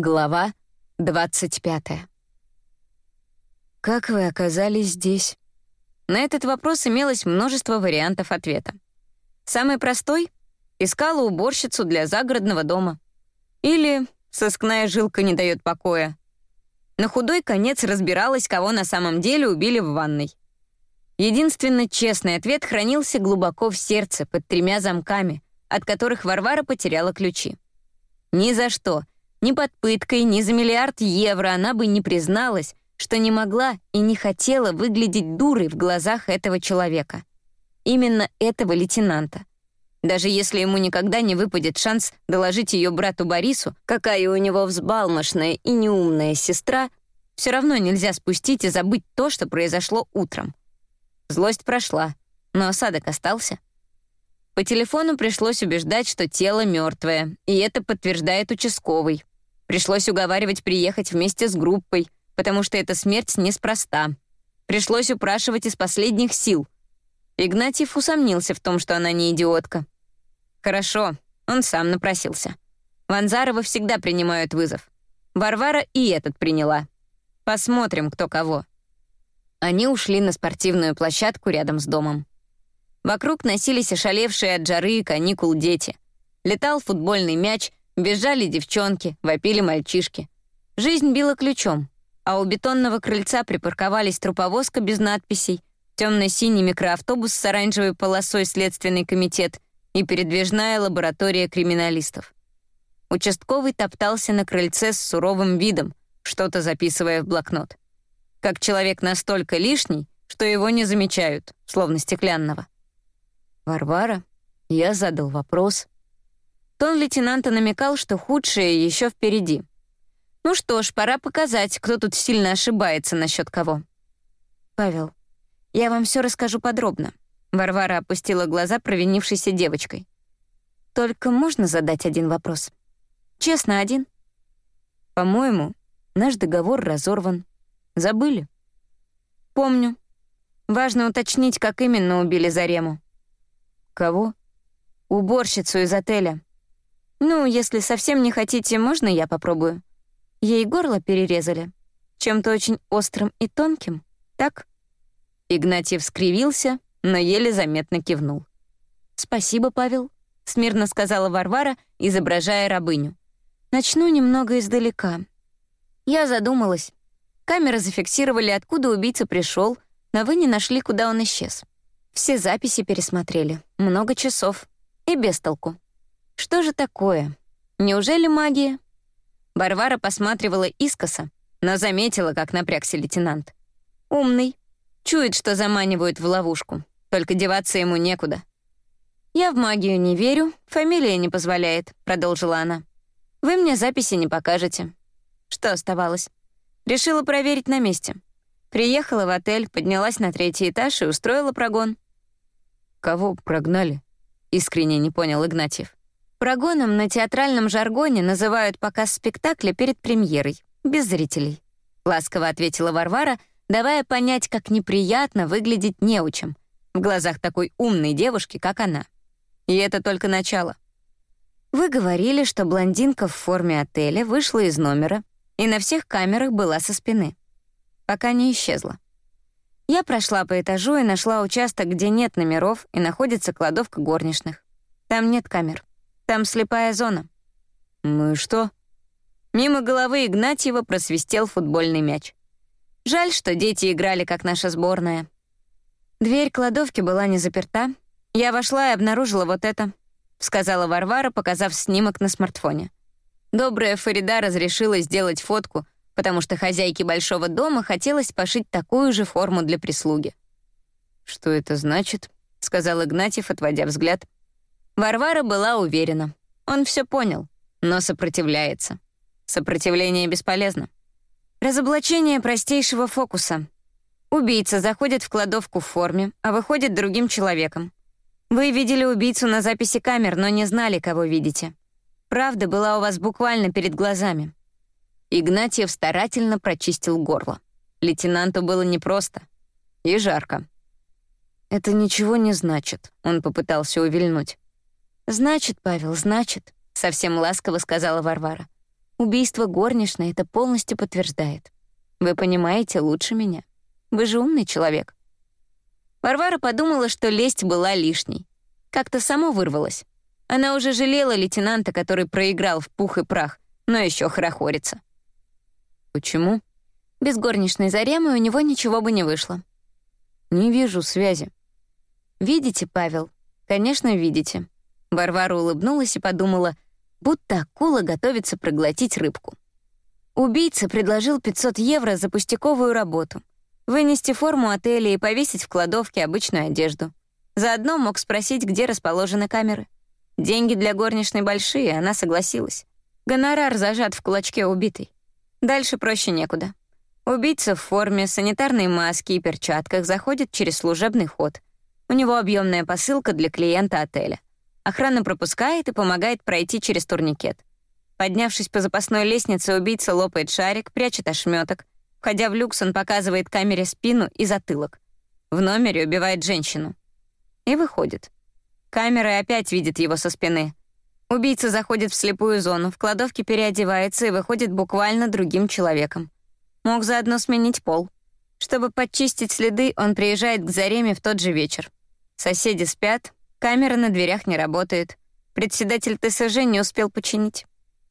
Глава 25. Как вы оказались здесь? На этот вопрос имелось множество вариантов ответа. Самый простой — искала уборщицу для загородного дома. Или сыскная жилка не дает покоя. На худой конец разбиралась, кого на самом деле убили в ванной. Единственно честный ответ хранился глубоко в сердце, под тремя замками, от которых Варвара потеряла ключи. Ни за что — ни под пыткой, ни за миллиард евро она бы не призналась, что не могла и не хотела выглядеть дурой в глазах этого человека. Именно этого лейтенанта. Даже если ему никогда не выпадет шанс доложить ее брату Борису, какая у него взбалмошная и неумная сестра, все равно нельзя спустить и забыть то, что произошло утром. Злость прошла, но осадок остался. По телефону пришлось убеждать, что тело мертвое, и это подтверждает участковый. Пришлось уговаривать приехать вместе с группой, потому что эта смерть неспроста. Пришлось упрашивать из последних сил. Игнатьев усомнился в том, что она не идиотка. Хорошо, он сам напросился. Ванзарова всегда принимают вызов. Варвара и этот приняла. Посмотрим, кто кого. Они ушли на спортивную площадку рядом с домом. Вокруг носились ошалевшие от жары и каникул дети. Летал футбольный мяч, Бежали девчонки, вопили мальчишки. Жизнь била ключом, а у бетонного крыльца припарковались труповозка без надписей, темно-синий микроавтобус с оранжевой полосой «Следственный комитет» и передвижная лаборатория криминалистов. Участковый топтался на крыльце с суровым видом, что-то записывая в блокнот. Как человек настолько лишний, что его не замечают, словно стеклянного. «Варвара?» Я задал вопрос, Тон лейтенанта намекал, что худшее еще впереди. Ну что ж, пора показать, кто тут сильно ошибается насчет кого. Павел, я вам все расскажу подробно. Варвара опустила глаза провинившейся девочкой. Только можно задать один вопрос? Честно, один? По-моему, наш договор разорван. Забыли? Помню. Важно уточнить, как именно убили Зарему. Кого? Уборщицу из отеля. «Ну, если совсем не хотите, можно я попробую?» Ей горло перерезали. Чем-то очень острым и тонким, так? Игнатьев скривился, но еле заметно кивнул. «Спасибо, Павел», — смирно сказала Варвара, изображая рабыню. «Начну немного издалека». Я задумалась. Камеры зафиксировали, откуда убийца пришел, но вы не нашли, куда он исчез. Все записи пересмотрели. Много часов. И без толку. Что же такое? Неужели магия? Варвара посматривала искоса, но заметила, как напрягся лейтенант. Умный. Чует, что заманивают в ловушку. Только деваться ему некуда. «Я в магию не верю, фамилия не позволяет», — продолжила она. «Вы мне записи не покажете». Что оставалось? Решила проверить на месте. Приехала в отель, поднялась на третий этаж и устроила прогон. «Кого прогнали?» — искренне не понял Игнатьев. Прогоном на театральном жаргоне называют показ спектакля перед премьерой, без зрителей. Ласково ответила Варвара, давая понять, как неприятно выглядеть неучем в глазах такой умной девушки, как она. И это только начало. Вы говорили, что блондинка в форме отеля вышла из номера и на всех камерах была со спины, пока не исчезла. Я прошла по этажу и нашла участок, где нет номеров и находится кладовка горничных. Там нет камер. Там слепая зона». «Ну и что?» Мимо головы Игнатьева просвистел футбольный мяч. Жаль, что дети играли, как наша сборная. Дверь кладовки была не заперта. Я вошла и обнаружила вот это, сказала Варвара, показав снимок на смартфоне. Добрая Фарида разрешила сделать фотку, потому что хозяйке большого дома хотелось пошить такую же форму для прислуги. «Что это значит?» — сказал Игнатьев, отводя взгляд. Варвара была уверена. Он все понял, но сопротивляется. Сопротивление бесполезно. Разоблачение простейшего фокуса. Убийца заходит в кладовку в форме, а выходит другим человеком. Вы видели убийцу на записи камер, но не знали, кого видите. Правда была у вас буквально перед глазами. Игнатьев старательно прочистил горло. Лейтенанту было непросто. И жарко. «Это ничего не значит», — он попытался увильнуть. «Значит, Павел, значит», — совсем ласково сказала Варвара. Убийство горничной это полностью подтверждает. Вы понимаете лучше меня. Вы же умный человек. Варвара подумала, что лесть была лишней. Как-то само вырвалась. Она уже жалела лейтенанта, который проиграл в пух и прах, но еще хорохорится. Почему? Без горничной Заремы у него ничего бы не вышло. Не вижу связи. Видите, Павел? Конечно, видите. Варвара улыбнулась и подумала, будто акула готовится проглотить рыбку. Убийца предложил 500 евро за пустяковую работу. Вынести форму отеля и повесить в кладовке обычную одежду. Заодно мог спросить, где расположены камеры. Деньги для горничной большие, она согласилась. Гонорар зажат в кулачке убитой. Дальше проще некуда. Убийца в форме, санитарной маске и перчатках заходит через служебный ход. У него объемная посылка для клиента отеля. Охрана пропускает и помогает пройти через турникет. Поднявшись по запасной лестнице, убийца лопает шарик, прячет ошметок. Входя в люкс, он показывает камере спину и затылок. В номере убивает женщину. И выходит. Камера опять видит его со спины. Убийца заходит в слепую зону, в кладовке переодевается и выходит буквально другим человеком. Мог заодно сменить пол. Чтобы подчистить следы, он приезжает к Зареме в тот же вечер. Соседи спят, камера на дверях не работает. Председатель ТСЖ не успел починить.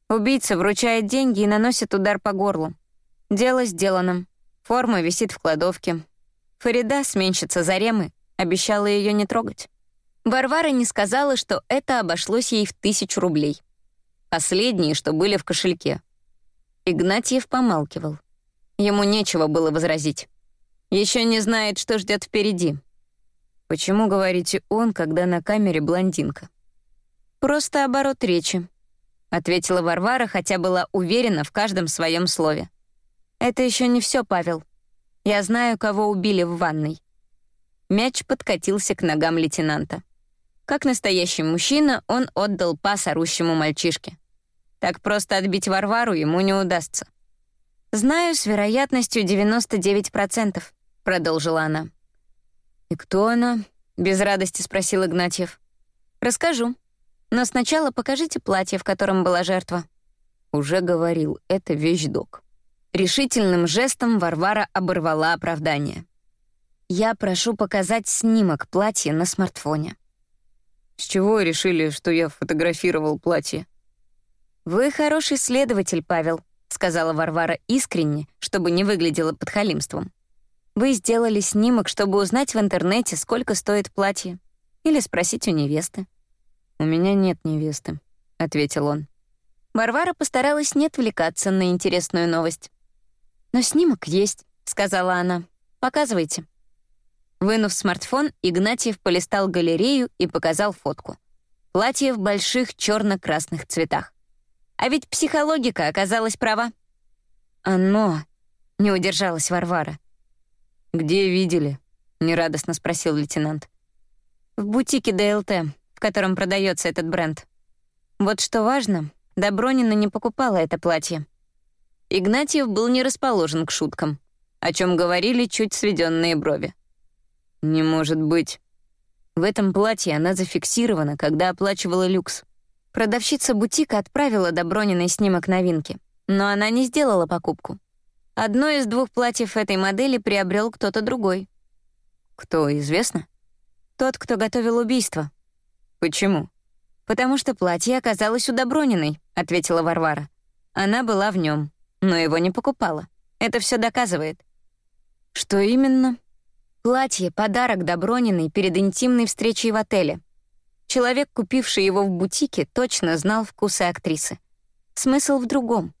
Убийца вручает деньги и наносит удар по горлу. Дело сделано. Форма висит в кладовке. Фарида, сменщица Заремы, обещала ее не трогать. Варвара не сказала, что это обошлось ей в тысячу рублей. Последние, что были в кошельке. Игнатьев помалкивал. Ему нечего было возразить. Еще не знает, что ждет впереди. Почему говорите он, когда на камере блондинка? Просто оборот речи, ответила Варвара, хотя была уверена в каждом своем слове. Это еще не все, Павел. Я знаю, кого убили в ванной. Мяч подкатился к ногам лейтенанта. Как настоящий мужчина, он отдал пас орущему мальчишке. Так просто отбить Варвару ему не удастся. «Знаю с вероятностью 99%, — продолжила она. «И кто она?» — без радости спросил Игнатьев. «Расскажу. Но сначала покажите платье, в котором была жертва». Уже говорил, это вещдок. Решительным жестом Варвара оборвала оправдание. «Я прошу показать снимок платья на смартфоне». С чего решили, что я фотографировал платье? Вы хороший следователь, Павел, сказала Варвара искренне, чтобы не выглядело подхалимством. Вы сделали снимок, чтобы узнать в интернете, сколько стоит платье, или спросить у невесты. У меня нет невесты, ответил он. Варвара постаралась не отвлекаться на интересную новость. «Но снимок есть», — сказала она. «Показывайте». Вынув смартфон, Игнатьев полистал галерею и показал фотку. Платье в больших черно красных цветах. А ведь психологика оказалась права. «Оно!» — не удержалась Варвара. «Где видели?» — нерадостно спросил лейтенант. «В бутике ДЛТ, в котором продается этот бренд. Вот что важно, Добронина не покупала это платье». Игнатьев был не расположен к шуткам, о чем говорили чуть сведенные брови. «Не может быть». В этом платье она зафиксирована, когда оплачивала люкс. Продавщица бутика отправила Доброниной снимок новинки, но она не сделала покупку. Одно из двух платьев этой модели приобрел кто-то другой. Кто, известно? Тот, кто готовил убийство. Почему? Потому что платье оказалось у Доброниной, ответила Варвара. Она была в нем, но его не покупала. Это все доказывает. Что именно? Платье — подарок Доброниной перед интимной встречей в отеле. Человек, купивший его в бутике, точно знал вкусы актрисы. Смысл в другом.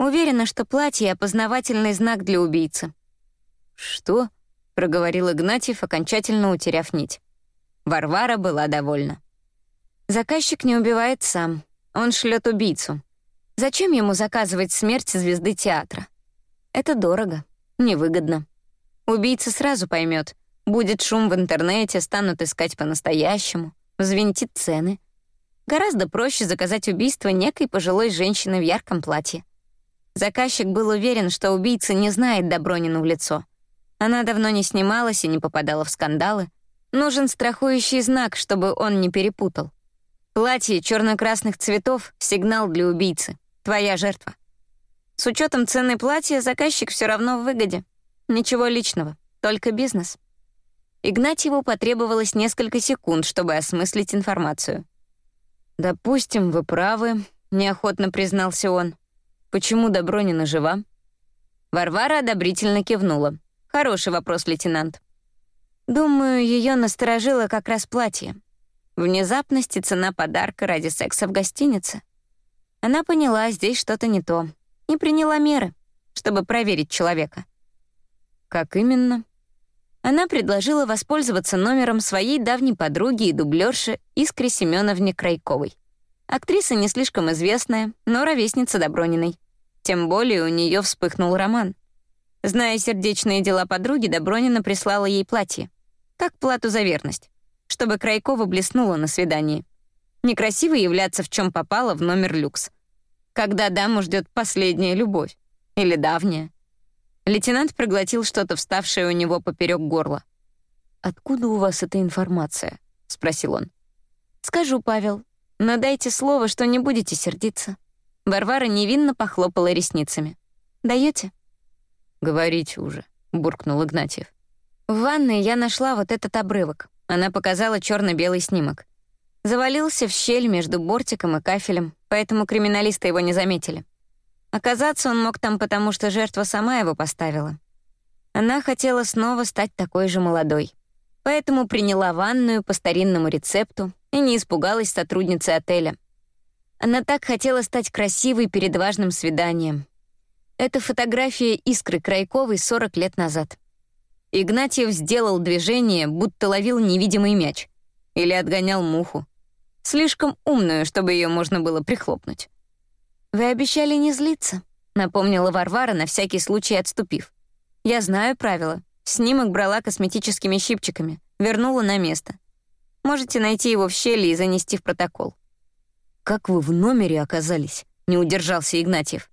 Уверена, что платье — опознавательный знак для убийцы. «Что?» — проговорил Игнатьев, окончательно утеряв нить. Варвара была довольна. Заказчик не убивает сам. Он шлет убийцу. Зачем ему заказывать смерть звезды театра? Это дорого, невыгодно. Убийца сразу поймет. Будет шум в интернете, станут искать по-настоящему, взвинтит цены. Гораздо проще заказать убийство некой пожилой женщины в ярком платье. Заказчик был уверен, что убийца не знает Добронину в лицо. Она давно не снималась и не попадала в скандалы. Нужен страхующий знак, чтобы он не перепутал. Платье черно-красных цветов — сигнал для убийцы. Твоя жертва. С учетом цены платья заказчик все равно в выгоде. Ничего личного, только бизнес. Игнатьеву потребовалось несколько секунд, чтобы осмыслить информацию. «Допустим, вы правы», — неохотно признался он. «Почему Добронина жива?» Варвара одобрительно кивнула. «Хороший вопрос, лейтенант. Думаю, ее насторожило как раз платье. Внезапность и цена подарка ради секса в гостинице. Она поняла, здесь что-то не то, и приняла меры, чтобы проверить человека. Как именно? Она предложила воспользоваться номером своей давней подруги и дублерши Искре Семеновне Крайковой. Актриса не слишком известная, но ровесница Доброниной. Тем более у нее вспыхнул роман. Зная сердечные дела подруги, Добронина прислала ей платье. Как плату за верность, чтобы Крайкова блеснула на свидании. Некрасиво являться в чем попало в номер люкс. Когда даму ждет последняя любовь. Или давняя. Лейтенант проглотил что-то, вставшее у него поперек горла. «Откуда у вас эта информация?» — спросил он. «Скажу, Павел, но дайте слово, что не будете сердиться». Варвара невинно похлопала ресницами. Даете? «Говорите уже», — буркнул Игнатьев. В ванной я нашла вот этот обрывок. Она показала черно белый снимок. Завалился в щель между бортиком и кафелем, поэтому криминалисты его не заметили. Оказаться он мог там потому, что жертва сама его поставила. Она хотела снова стать такой же молодой. Поэтому приняла ванную по старинному рецепту и не испугалась сотрудницы отеля. Она так хотела стать красивой перед важным свиданием. Это фотография Искры Крайковой 40 лет назад. Игнатьев сделал движение, будто ловил невидимый мяч. Или отгонял муху. Слишком умную, чтобы ее можно было прихлопнуть. «Вы обещали не злиться», — напомнила Варвара, на всякий случай отступив. «Я знаю правила. Снимок брала косметическими щипчиками, вернула на место. Можете найти его в щели и занести в протокол». «Как вы в номере оказались?» — не удержался Игнатьев.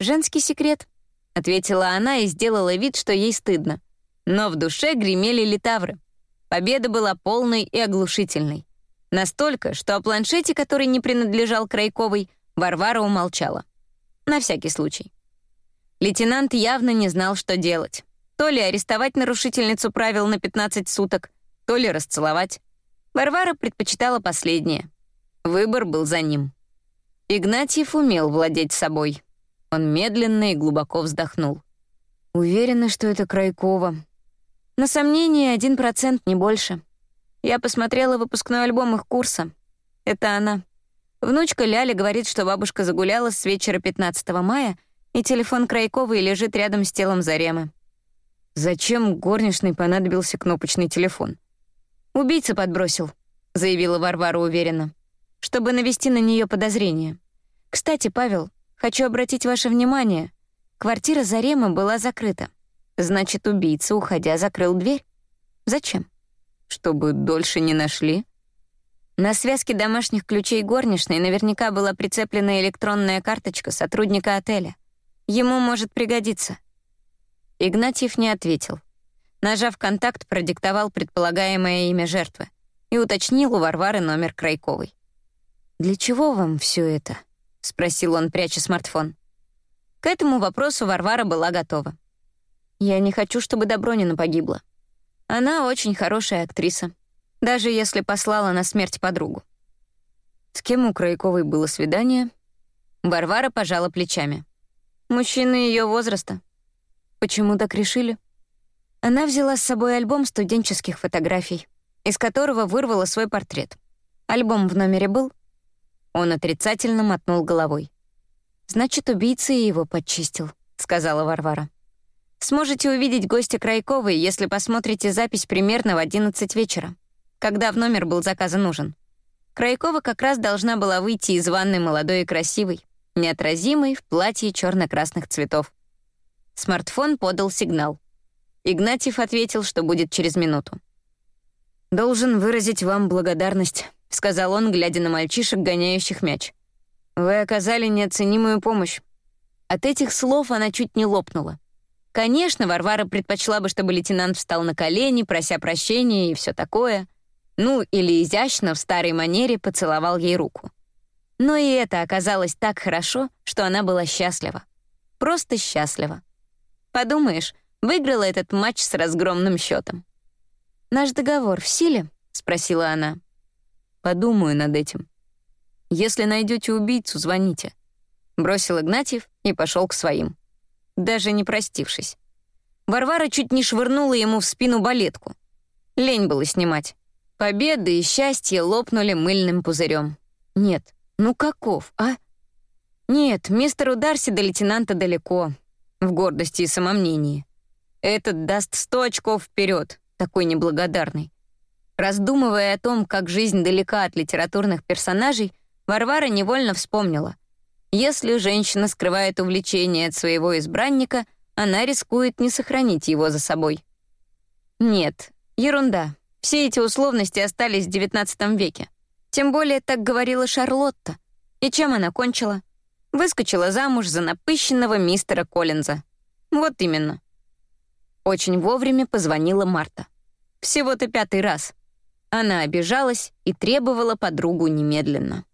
«Женский секрет», — ответила она и сделала вид, что ей стыдно. Но в душе гремели литавры. Победа была полной и оглушительной. Настолько, что о планшете, который не принадлежал Крайковой, Варвара умолчала. На всякий случай. Лейтенант явно не знал, что делать. То ли арестовать нарушительницу правил на 15 суток, то ли расцеловать. Варвара предпочитала последнее. Выбор был за ним. Игнатьев умел владеть собой. Он медленно и глубоко вздохнул. «Уверена, что это Крайкова». На сомнение, один процент, не больше. Я посмотрела выпускной альбом их курса. Это она. Внучка Ляля говорит, что бабушка загуляла с вечера 15 мая, и телефон Крайковой лежит рядом с телом Заремы. Зачем горничной понадобился кнопочный телефон? «Убийца подбросил», — заявила Варвара уверенно, «чтобы навести на нее подозрение. Кстати, Павел, хочу обратить ваше внимание. Квартира Заремы была закрыта. Значит, убийца, уходя, закрыл дверь. Зачем? Чтобы дольше не нашли?» На связке домашних ключей горничной наверняка была прицеплена электронная карточка сотрудника отеля. Ему может пригодиться. Игнатьев не ответил. Нажав контакт, продиктовал предполагаемое имя жертвы и уточнил у Варвары номер Крайковой. «Для чего вам все это?» — спросил он, пряча смартфон. К этому вопросу Варвара была готова. «Я не хочу, чтобы Добронина погибла. Она очень хорошая актриса даже если послала на смерть подругу. С кем у Крайковой было свидание? Варвара пожала плечами. Мужчины ее возраста. Почему так решили? Она взяла с собой альбом студенческих фотографий, из которого вырвала свой портрет. Альбом в номере был? Он отрицательно мотнул головой. «Значит, убийца его подчистил», — сказала Варвара. «Сможете увидеть гостя Крайковой, если посмотрите запись примерно в 11 вечера когда в номер был заказан ужин. Крайкова как раз должна была выйти из ванной молодой и красивой, неотразимой в платье черно красных цветов. Смартфон подал сигнал. Игнатьев ответил, что будет через минуту. «Должен выразить вам благодарность», — сказал он, глядя на мальчишек, гоняющих мяч. «Вы оказали неоценимую помощь». От этих слов она чуть не лопнула. Конечно, Варвара предпочла бы, чтобы лейтенант встал на колени, прося прощения и все такое — ну, или изящно в старой манере поцеловал ей руку. Но и это оказалось так хорошо, что она была счастлива. просто счастлива. Подумаешь, выиграла этот матч с разгромным счетом. «Наш договор в силе?» — спросила она. «Подумаю над этим. Если найдете убийцу, звоните». Бросил Игнатьев и пошел к своим. Даже не простившись. Варвара чуть не швырнула ему в спину балетку. Лень было снимать. Победы и счастье лопнули мыльным пузырем. Нет, ну каков, а? Нет, мистеру Дарси до лейтенанта далеко. В гордости и самомнении. Этот даст сто очков вперед, такой неблагодарный. Раздумывая о том, как жизнь далека от литературных персонажей, Варвара невольно вспомнила. Если женщина скрывает увлечение от своего избранника, она рискует не сохранить его за собой. Нет, ерунда. Все эти условности остались в XIX веке. Тем более так говорила Шарлотта. И чем она кончила? Выскочила замуж за напыщенного мистера Коллинза. Вот именно. Очень вовремя позвонила Марта. Всего-то пятый раз. Она обижалась и требовала подругу немедленно.